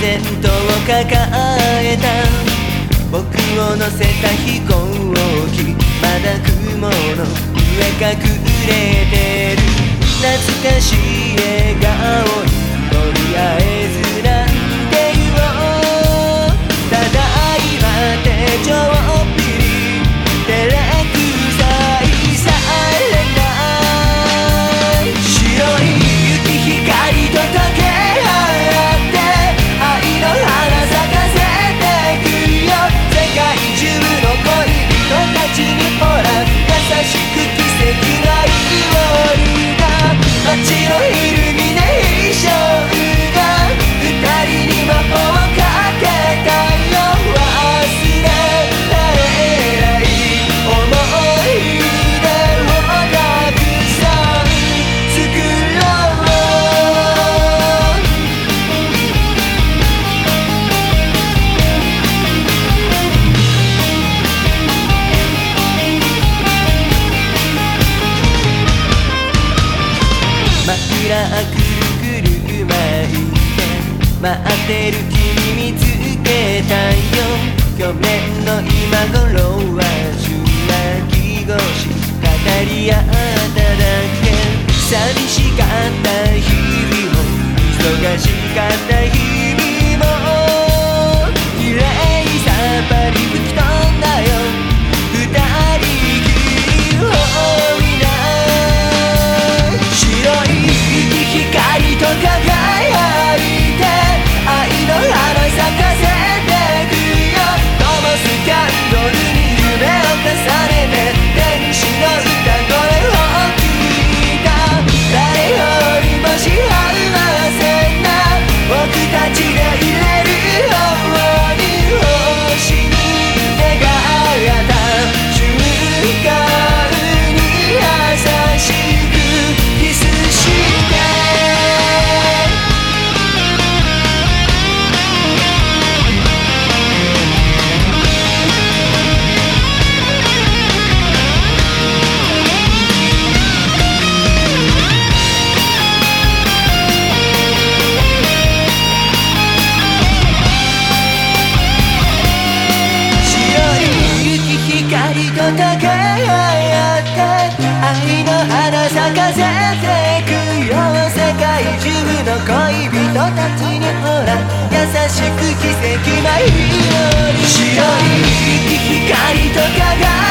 ゼンを抱えた僕を乗せた飛行機。まだ雲の上隠れてる。懐かしい笑顔。くるくる巻いて待ってる君み愛の花咲かせてくよ世界中の恋人たちにほら優しく奇跡舞いように。白い光と輝く